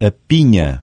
a pinha.